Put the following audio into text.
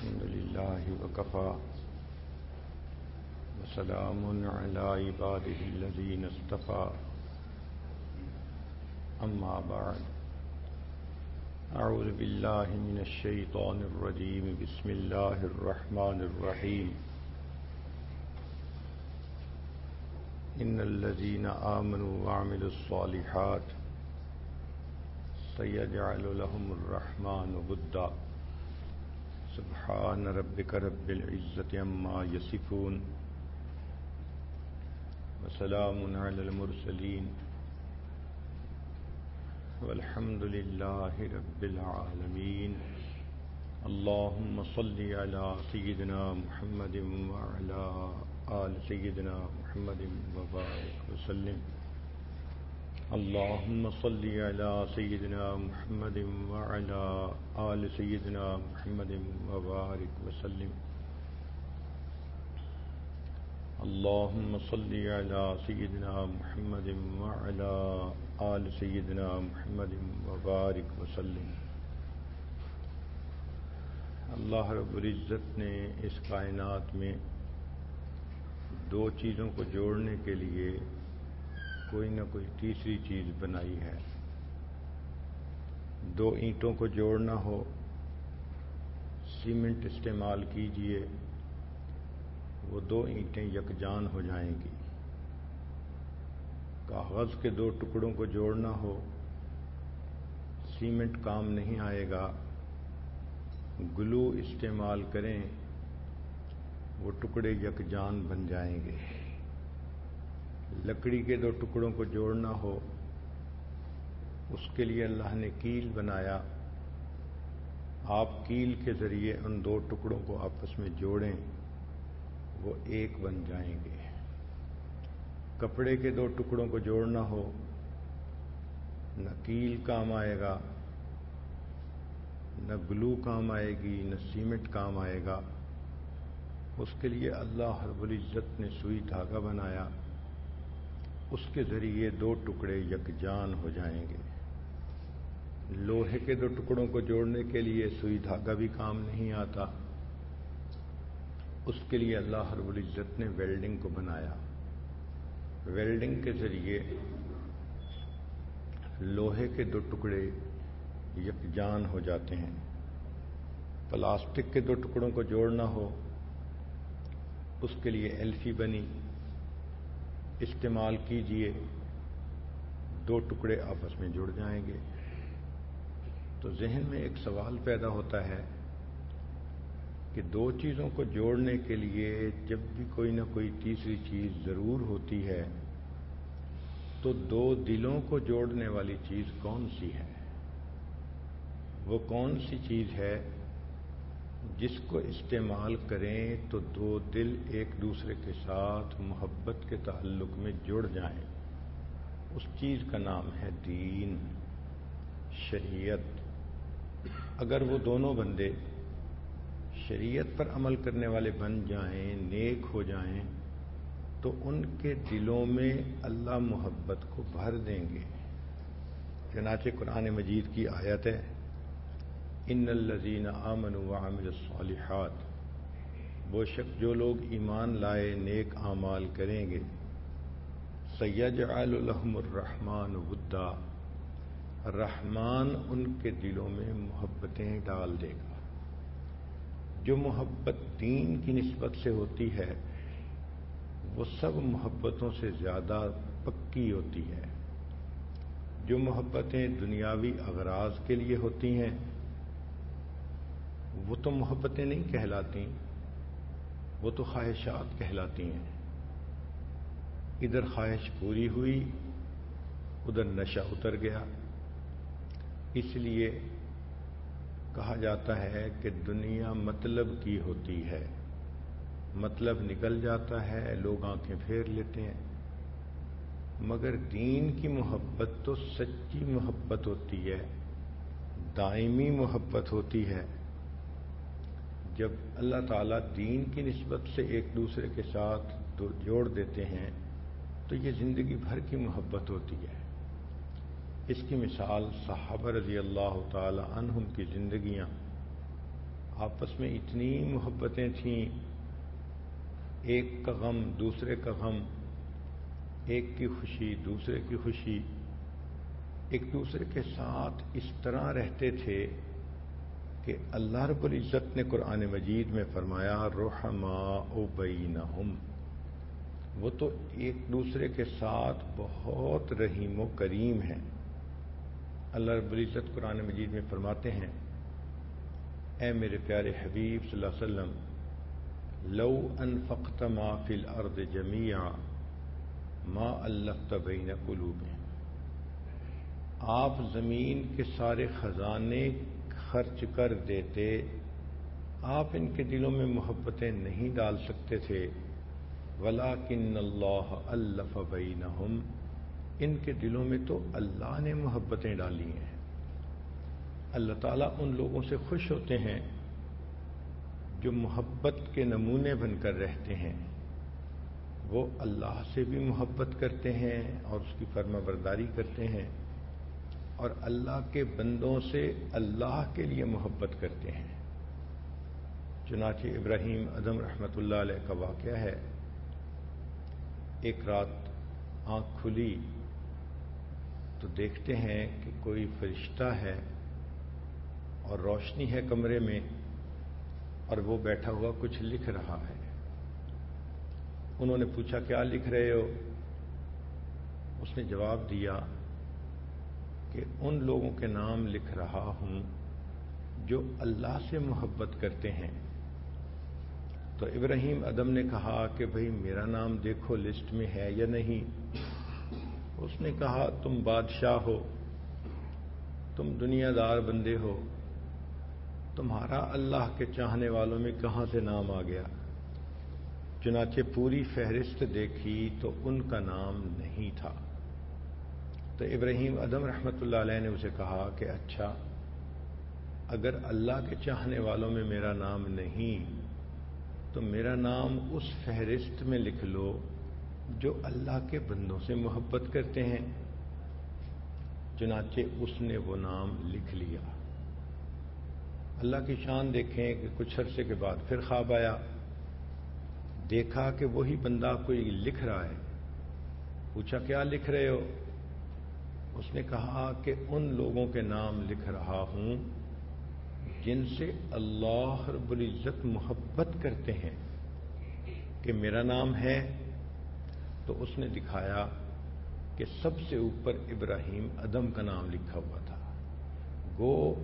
الحمد لله وكفى. وسلام على عباده الذين اصطفى. أما بعد. أعوذ بالله من الشيطان الرجيم. بسم الله الرحمن الرحيم. إن الذين آمنوا وعملوا الصالحات سيجعل لهم الرحمن بدا سبحان ربك رب العزة عما يصفون وسلام على المرسلين والحمد لله رب العالمين اللهم صل على سيدنا محمد وعلى آل سيدنا محمد وبارك وسلم اللهم صل على سيدنا محمد وعلى آل سيدنا محمد وبارك وسلم. اللهم صل على سيدنا محمد وعلى آل سيدنا محمد وبارك وسلم. اللہ رب العزت نے اس کائنات میں دو چیزوں کو جوڑنے کے لیے کوئی نہ کوئی تیسری چیز بنائی ہے۔ دو اینٹوں کو جوڑنا ہو، سیمنٹ استعمال کیجیے، وہ دو اینٹیں یکجان ہو جائیں گی۔ کاغذ کے دو ٹکڑوں کو جوڑنا ہو، سیمنٹ کام نہیں آئے گا۔ گلو استعمال کریں، وہ ٹکڑے یکجان بن جائیں گے۔ لکڑی کے دو ٹکڑوں کو جوڑنا ہو، اس کے لیے اللہ نے کیل بنایا۔ آپ کیل کے ذریعے ان دو ٹکڑوں کو آپس میں جوڑیں، وہ ایک بن جائیں گے۔ کپڑے کے دو ٹکڑوں کو جوڑنا ہو، نہ کیل کام آئے گا، نہ گلو کام آئے گی، نہ سیمنٹ کام آئے گا۔ اس کے لیے اللہ رب العزت نے سوئی دھاگا بنایا۔ اس کے ذریعے دو ٹکڑے یکجان ہو جائیں گے۔ لوہے کے دو ٹکڑوں کو جوڑنے کے لیے سوئی دھاگا بھی کام نہیں آتا۔ اس کے لیے اللہ رب العزت نے ویلڈنگ کو بنایا۔ ویلڈنگ کے ذریعے لوہے کے دو ٹکڑے یکجان ہو جاتے ہیں۔ پلاسٹک کے دو ٹکڑوں کو جوڑنا ہو، اس کے لیے ایلفی بنی۔ استعمال کیجیے۔ دو ٹکڑے آپس میں جڑ جائیں گے۔ تو ذہن میں ایک سوال پیدا ہوتا ہے کہ دو چیزوں کو جوڑنے کے لیے جب بھی کوئی نہ کوئی تیسری چیز ضرور ہوتی ہے، تو دو دلوں کو جوڑنے والی چیز کون سی ہے؟ وہ کون سی چیز ہے جس کو استعمال کریں تو دو دل ایک دوسرے کے ساتھ محبت کے تعلق میں جڑ جائیں۔ اس چیز کا نام ہے دین، شریعت۔ اگر وہ دونوں بندے شریعت پر عمل کرنے والے بن جائیں، نیک ہو جائیں، تو ان کے دلوں میں اللہ محبت کو بھر دیں گے۔ چنانچہ قرآن مجید کی آیت ہے ان الزین آمن و عامل الصالحات۔ وہ شک جو لوگ ایمان لائے، نیک اعمال کریں گے۔ سید الحم الرحمان ودا۔ رحمان ان کے دلوں میں محبتیں ڈال دے گا۔ جو محبت دین کی نسبت سے ہوتی ہے، وہ سب محبتوں سے زیادہ پکی ہوتی ہے۔ جو محبتیں دنیاوی اغراض کے لیے ہوتی ہیں وہ تو محبتیں نہیں کہلاتی وہ تو خواہشات کہلاتی ہیں۔ ادھر خواہش پوری ہوئی، ادھر نشہ اتر گیا۔ اس لیے کہا جاتا ہے کہ دنیا مطلب کی ہوتی ہے۔ مطلب نکل جاتا ہے، لوگ آنکھیں پھیر لیتے ہیں۔ مگر دین کی محبت تو سچی محبت ہوتی ہے، دائمی محبت ہوتی ہے۔ جب اللہ تعالیٰ دین کی نسبت سے ایک دوسرے کے ساتھ جوڑ دیتے ہیں، تو یہ زندگی بھر کی محبت ہوتی ہے۔ اس کی مثال صحابہ رضی اللہ تعالی عنہم کی زندگیاں۔ آپس میں اتنی محبتیں تھیں، ایک کا غم دوسرے کا غم، ایک کی خوشی دوسرے کی خوشی۔ ایک دوسرے کے ساتھ اس طرح رہتے تھے کہ اللہ رب العزت نے قرآن مجید میں فرمایا رحما او بینہم۔ وہ تو ایک دوسرے کے ساتھ بہت رحیم و کریم ہیں۔ اللہ رب العزت قرآن مجید میں فرماتے ہیں، اے میرے پیارے حبیب صلی اللہ علیہ وسلم، لو انفقت ما فی الارض جميعا ما الفت بین قلوب آپ زمین کے سارے خزانے خرچ کر دیتے، آپ ان کے دلوں میں محبتیں نہیں ڈال سکتے تھے۔ ولا کن اللہ الف بینہم ان کے دلوں میں تو اللہ نے محبتیں ڈالی ہیں۔ اللہ تعالیٰ ان لوگوں سے خوش ہوتے ہیں جو محبت کے نمونے بن کر رہتے ہیں۔ وہ اللہ سے بھی محبت کرتے ہیں اور اس کی فرما برداری کرتے ہیں۔ اور اللہ کے بندوں سے اللہ کے لیے محبت کرتے ہیں۔ چنانچہ ابراہیم ادم رحمۃ اللہ علیہ کا واقعہ ہے۔ ایک رات آنکھ کھلی تو دیکھتے ہیں کہ کوئی فرشتہ ہے اور روشنی ہے کمرے میں اور وہ بیٹھا ہوا کچھ لکھ رہا ہے۔ انہوں نے پوچھا، کیا لکھ رہے ہو؟ اس نے جواب دیا کہ ان لوگوں کے نام لکھ رہا ہوں جو اللہ سے محبت کرتے ہیں۔ تو ابراہیم ادم نے کہا کہ بھئی میرا نام دیکھو لسٹ میں ہے یا نہیں؟ اس نے کہا تم بادشاہ ہو، تم دنیا دار بندے ہو، تمہارا اللہ کے چاہنے والوں میں کہاں سے نام آ گیا؟ چنانچہ پوری فہرست دیکھی تو ان کا نام نہیں تھا۔ تو ابراہیم ادم رحمۃ اللہ علیہ نے اسے کہا کہ اچھا اگر اللہ کے چاہنے والوں میں میرا نام نہیں، تو میرا نام اس فہرست میں لکھ لو جو اللہ کے بندوں سے محبت کرتے ہیں۔ چنانچہ اس نے وہ نام لکھ لیا۔ اللہ کی شان دیکھیں کہ کچھ عرصے کے بعد پھر خواب آیا۔ دیکھا کہ وہی بندہ کوئی لکھ رہا ہے۔ پوچھا، کیا لکھ رہے ہو؟ اس نے کہا کہ ان لوگوں کے نام لکھ رہا ہوں جن سے اللہ رب العزت محبت کرتے ہیں کہ میرا نام ہے۔ تو اس نے دکھایا کہ سب سے اوپر ابراہیم ادم کا نام لکھا ہوا تھا۔ گو